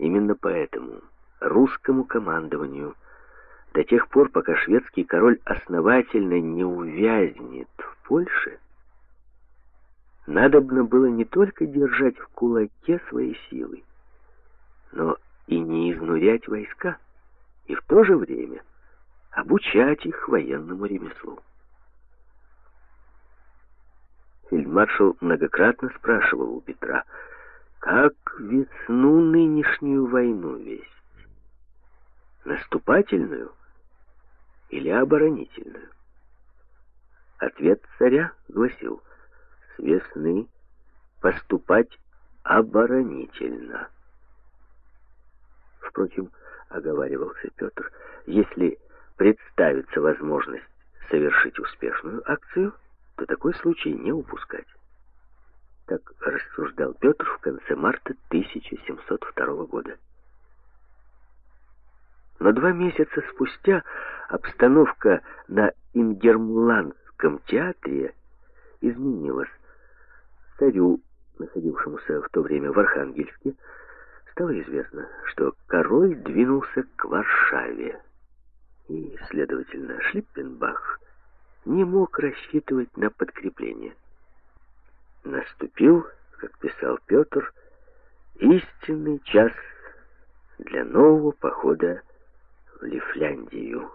Именно поэтому русскому командованию до тех пор, пока шведский король основательно не увязнет в Польше, надобно было не только держать в кулаке свои силы, но и не изнурять войска, и в то же время обучать их военному ремеслу. Фельдмаршал многократно спрашивал у Петра, как весну нынешнюю войну весть? Наступательную или оборонительную? Ответ царя гласил, с весны поступать оборонительно. Впрочем, оговаривался Петр, если представится возможность совершить успешную акцию, то такой случай не упускать. Рассуждал Петр в конце марта 1702 года. Но два месяца спустя обстановка на Ингермландском театре изменилась. Царю, находившемуся в то время в Архангельске, стало известно, что король двинулся к Варшаве. И, следовательно, Шлиппенбах не мог рассчитывать на подкрепление. Наступил, как писал Петр, истинный час для нового похода в Лифляндию.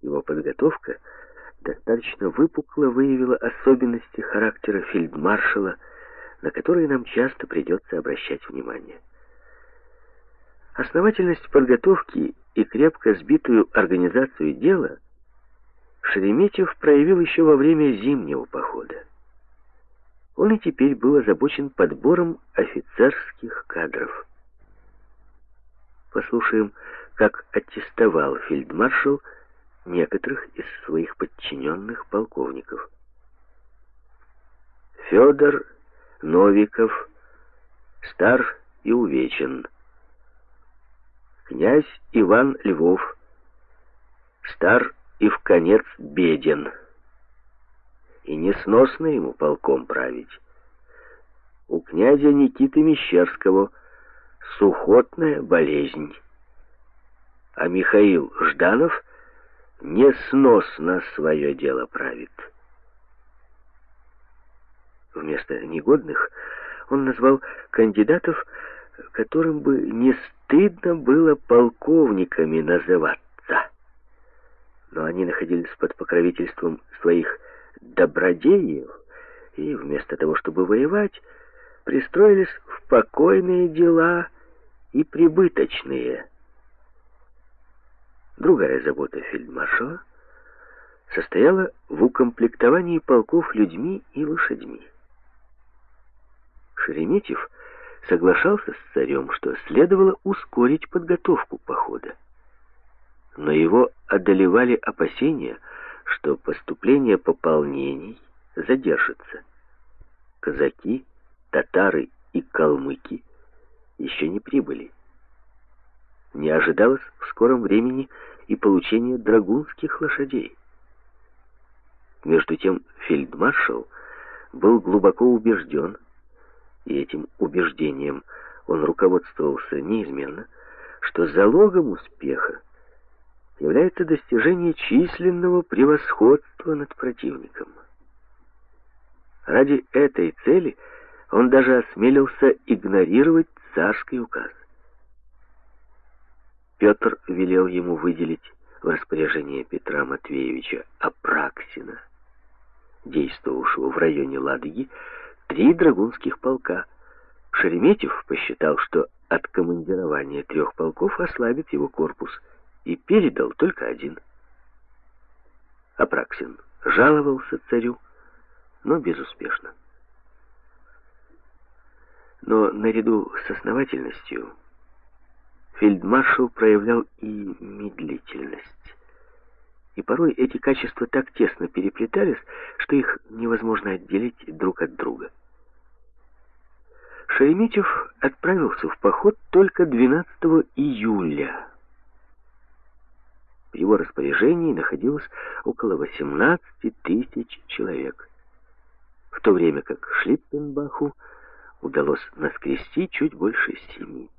Его подготовка достаточно выпукло выявила особенности характера фельдмаршала, на которые нам часто придется обращать внимание. Основательность подготовки и крепко сбитую организацию дела Шереметьев проявил еще во время зимнего похода. Он и теперь был озабочен подбором офицерских кадров. Послушаем, как аттестовал фельдмаршал некоторых из своих подчиненных полковников. Федор Новиков стар и увечен. Князь Иван Львов стар и в конец беден. И несносно ему полком править. У князя Никиты Мещерского сухотная болезнь, а Михаил Жданов несносно свое дело правит. Вместо негодных он назвал кандидатов, которым бы не стыдно было полковниками называться но они находились под покровительством своих добродеев и вместо того, чтобы воевать, пристроились в покойные дела и прибыточные. Другая забота фельдмаршала состояла в укомплектовании полков людьми и лошадьми. Шереметьев соглашался с царем, что следовало ускорить подготовку похода но его одолевали опасения, что поступление пополнений задержится. Казаки, татары и калмыки еще не прибыли. Не ожидалось в скором времени и получения драгунских лошадей. Между тем фельдмаршал был глубоко убежден, и этим убеждением он руководствовался неизменно, что залогом успеха является достижение численного превосходства над противником. Ради этой цели он даже осмелился игнорировать царский указ. Петр велел ему выделить в распоряжение Петра Матвеевича Апраксина, действовавшего в районе Ладоги, три драгунских полка. Шереметьев посчитал, что откомандирование трех полков ослабит его корпус – и передал только один. Апраксин жаловался царю, но безуспешно. Но наряду с основательностью фельдмаршал проявлял и медлительность. И порой эти качества так тесно переплетались, что их невозможно отделить друг от друга. Шереметьев отправился в поход только 12 июля в его распоряжении находилось около 18 тысяч человек, в то время как Шлиппенбаху удалось наскрести чуть больше семи